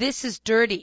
This is dirty.